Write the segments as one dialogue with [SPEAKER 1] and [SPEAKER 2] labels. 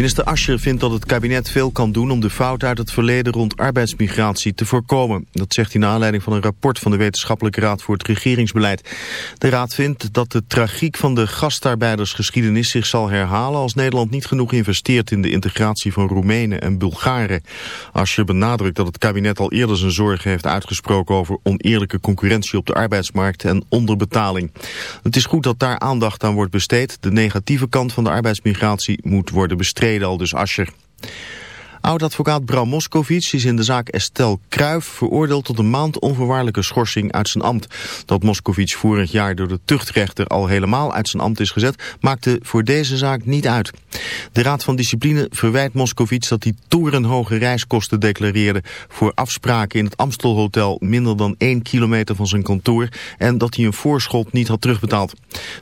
[SPEAKER 1] Minister Ascher vindt dat het kabinet veel kan doen om de fout uit het verleden rond arbeidsmigratie te voorkomen. Dat zegt hij naar aanleiding van een rapport van de Wetenschappelijke Raad voor het Regeringsbeleid. De raad vindt dat de tragiek van de gastarbeidersgeschiedenis zich zal herhalen als Nederland niet genoeg investeert in de integratie van Roemenen en Bulgaren. Ascher benadrukt dat het kabinet al eerder zijn zorgen heeft uitgesproken over oneerlijke concurrentie op de arbeidsmarkt en onderbetaling. Het is goed dat daar aandacht aan wordt besteed. De negatieve kant van de arbeidsmigratie moet worden bestreden, al dus Ascher. Oud-advocaat Bram Moskowitz is in de zaak Estelle Kruif veroordeeld tot een maand onvoorwaardelijke schorsing uit zijn ambt. Dat Moskowitz vorig jaar door de tuchtrechter al helemaal uit zijn ambt is gezet, maakte voor deze zaak niet uit. De Raad van Discipline verwijt Moskowitz dat hij torenhoge reiskosten declareerde voor afspraken in het Amstelhotel minder dan 1 kilometer van zijn kantoor en dat hij een voorschot niet had terugbetaald.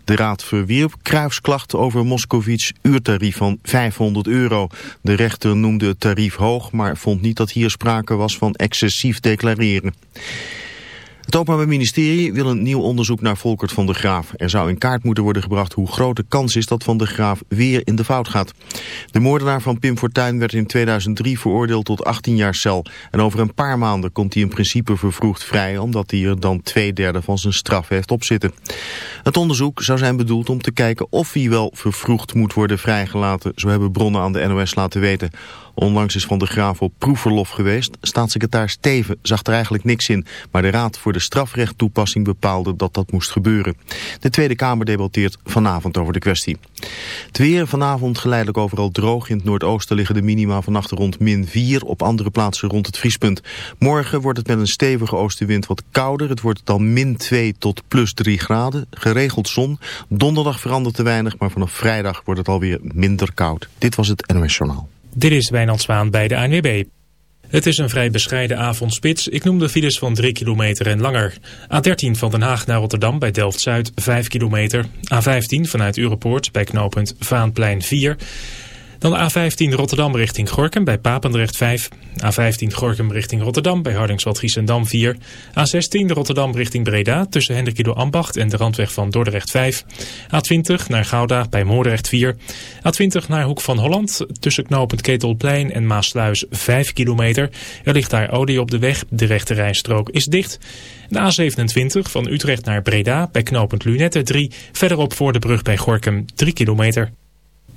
[SPEAKER 1] De Raad verwierp Kruifs klacht over Moskowitz uurtarief van 500 euro. De rechter noemde het tarief hoog, maar vond niet dat hier sprake was van excessief declareren. Het Openbaar Ministerie wil een nieuw onderzoek naar Volkert van der Graaf. Er zou in kaart moeten worden gebracht hoe groot de kans is dat Van der Graaf weer in de fout gaat. De moordenaar van Pim Fortuyn werd in 2003 veroordeeld tot 18 jaar cel. En over een paar maanden komt hij in principe vervroegd vrij... omdat hij er dan twee derde van zijn straf heeft opzitten. Het onderzoek zou zijn bedoeld om te kijken of hij wel vervroegd moet worden vrijgelaten. Zo hebben bronnen aan de NOS laten weten. Onlangs is Van der Graaf op proefverlof geweest. Staatssecretaris Steven zag er eigenlijk niks in. Maar de Raad voor de Strafrechttoepassing bepaalde dat dat moest gebeuren. De Tweede Kamer debatteert vanavond over de kwestie. Het weer vanavond geleidelijk overal droog. In het noordoosten liggen de minima vannacht rond min 4. Op andere plaatsen rond het vriespunt. Morgen wordt het met een stevige oostenwind wat kouder. Het wordt dan min 2 tot plus 3 graden. Geregeld zon. Donderdag verandert te weinig. Maar vanaf vrijdag wordt het alweer minder koud. Dit was het NOS Journaal.
[SPEAKER 2] Dit is Wijnand Zwaan bij de ANWB. Het is een vrij bescheiden avondspits. Ik noem de files van 3 kilometer en langer. A13 van Den Haag naar Rotterdam bij Delft-Zuid 5 kilometer. A15 vanuit Europoort bij knooppunt Vaanplein 4. Dan de A15 Rotterdam richting Gorkum bij Papendrecht 5. A15 Gorkum richting Rotterdam bij Hardingsveld-Giessendam 4. A16 Rotterdam richting Breda tussen Hendrikido Ambacht en de randweg van Dordrecht 5. A20 naar Gouda bij Moordrecht 4. A20 naar Hoek van Holland tussen knooppunt Ketelplein en Maasluis 5 kilometer. Er ligt daar olie op de weg, de rechte rijstrook is dicht. De A27 van Utrecht naar Breda bij knooppunt Lunette 3. Verderop voor de brug bij Gorkum 3 kilometer.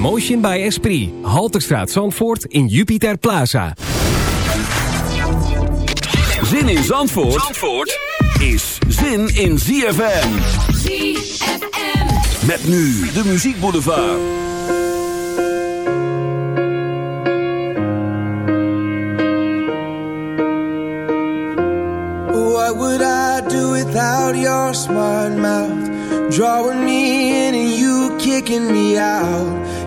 [SPEAKER 3] Motion by Esprit. Halterstraat Zandvoort in Jupiter Plaza.
[SPEAKER 4] Zin in Zandvoort, Zandvoort is zin in ZFM.
[SPEAKER 5] ZFM.
[SPEAKER 4] Met nu de Muziek Boulevard.
[SPEAKER 6] What would I do without your smart mouth? Drawing me in and you kicking me out.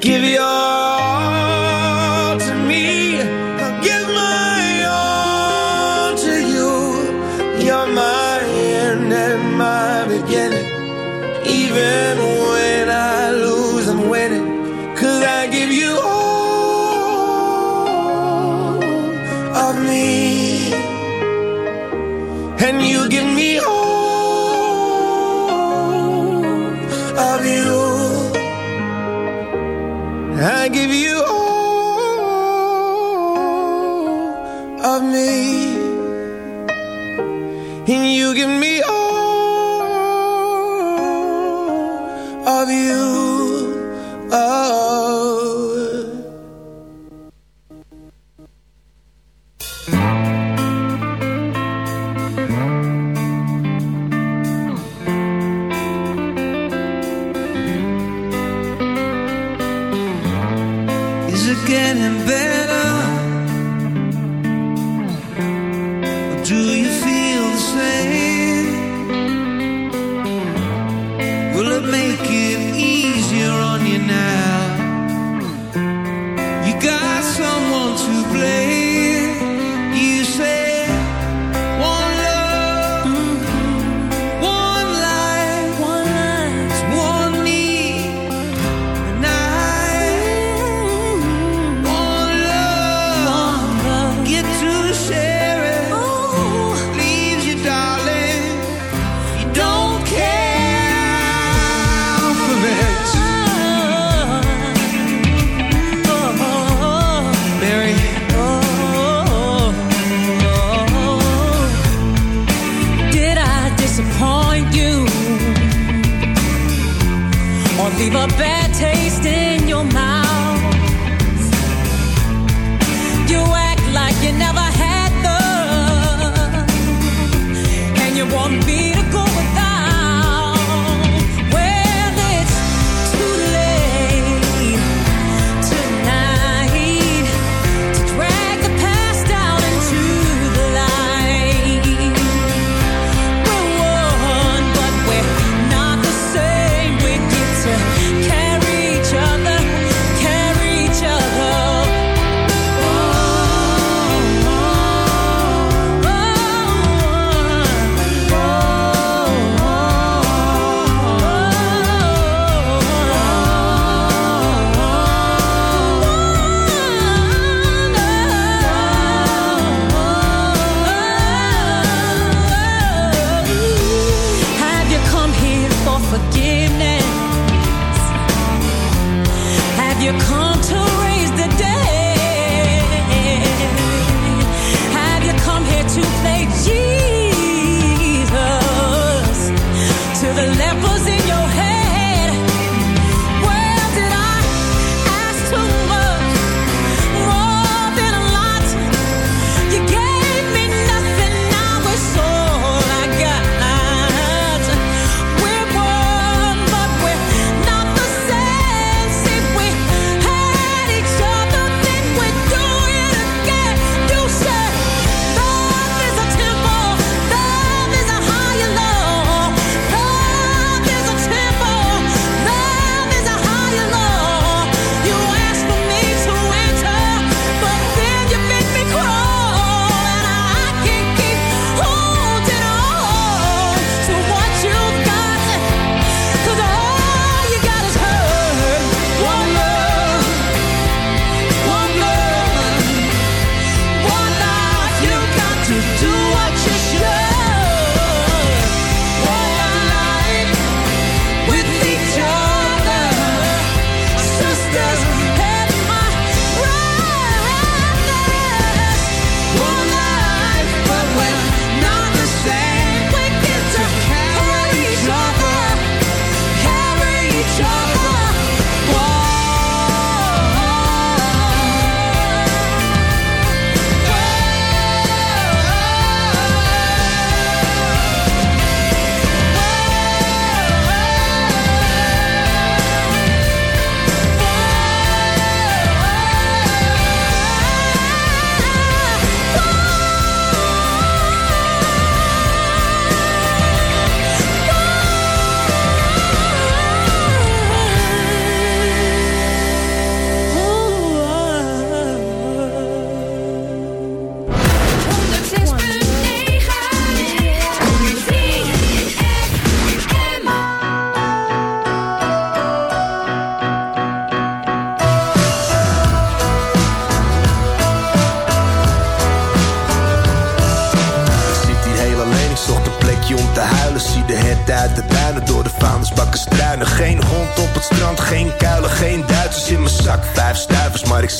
[SPEAKER 6] Give your all.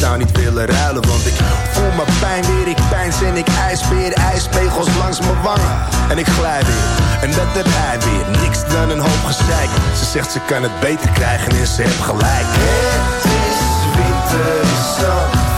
[SPEAKER 7] zou niet willen ruilen, want ik voel mijn pijn weer. Ik pijns en ik ijs weer. Ijspegels langs mijn wangen. En ik glij weer. En dat heb hij weer. Niks dan een hoop gezeik. Ze zegt ze kan het beter krijgen en ze heeft gelijk. Het is winter, zo.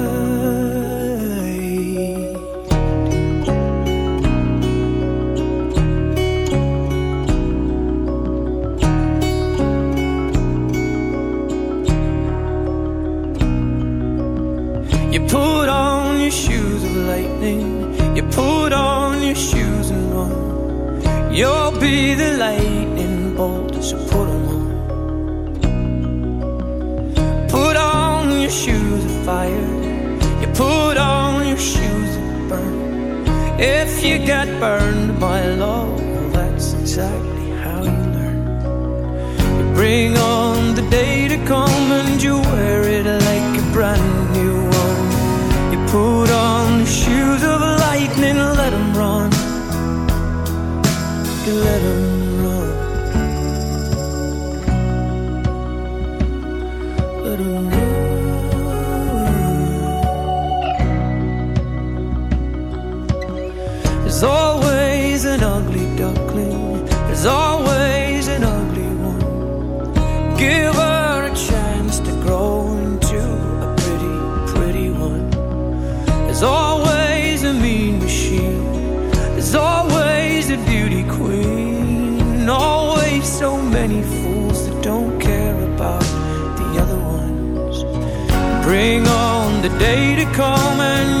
[SPEAKER 8] There's always a beauty queen, always so many fools that don't care about the other ones. Bring on the day to come and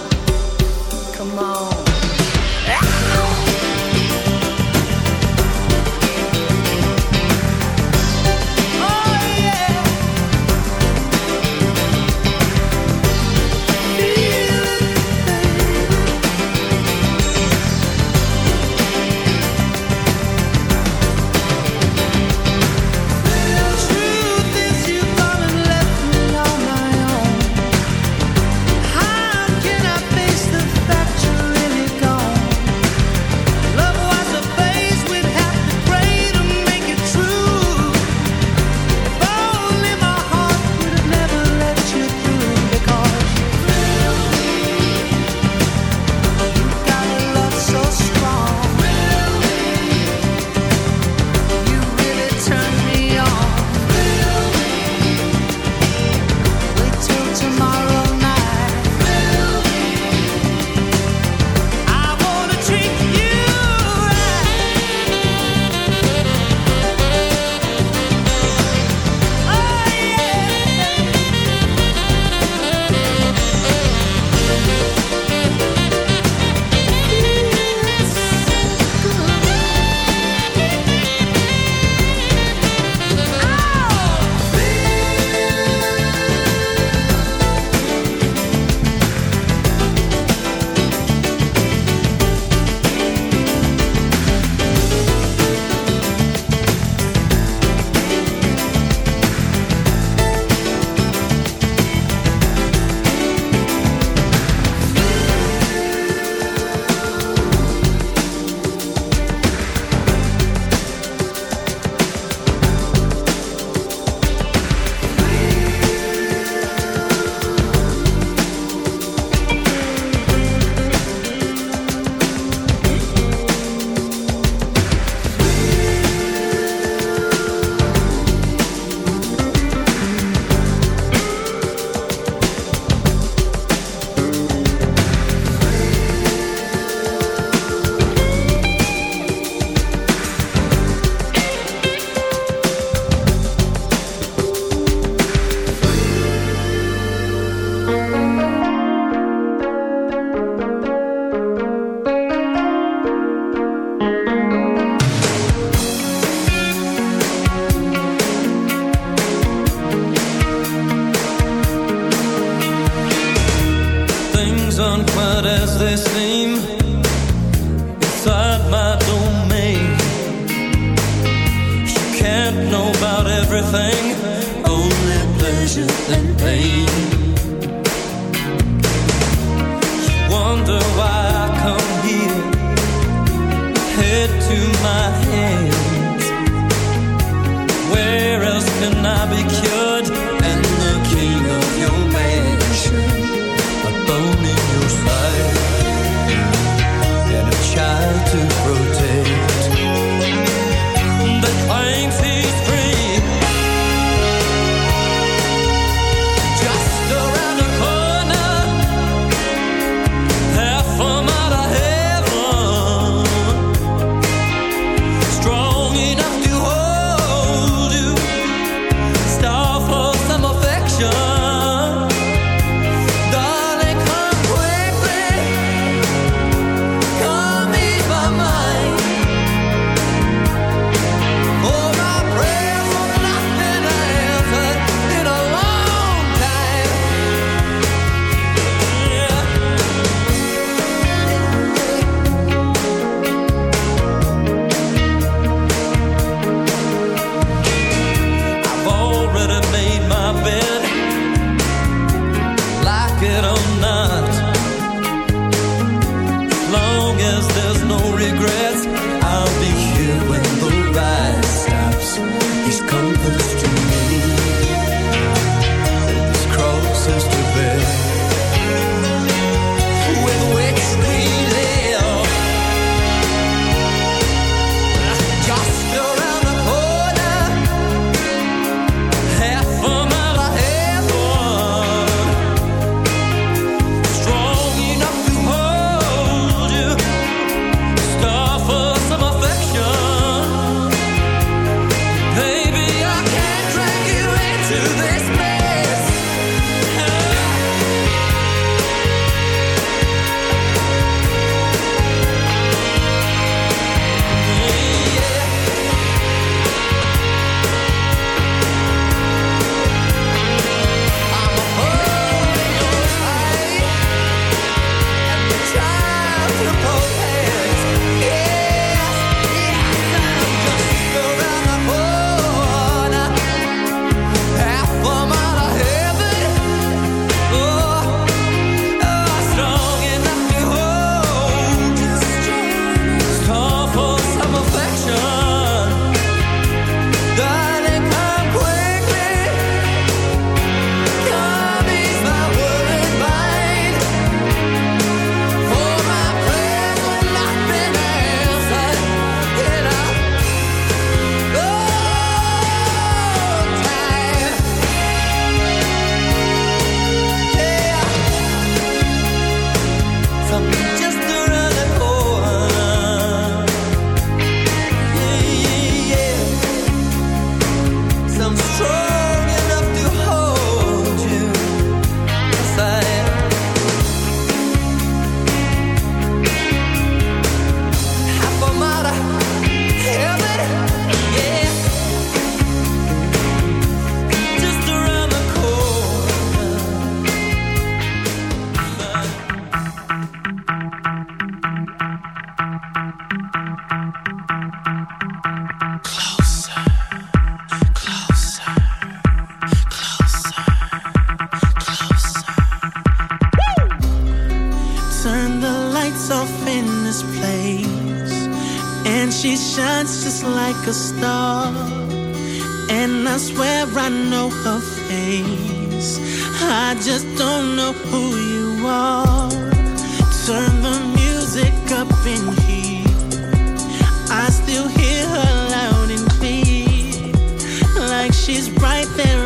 [SPEAKER 9] is
[SPEAKER 6] right there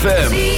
[SPEAKER 6] ZFM.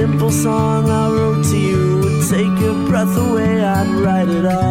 [SPEAKER 6] simple song I wrote to you would take your breath away. I'd write it all.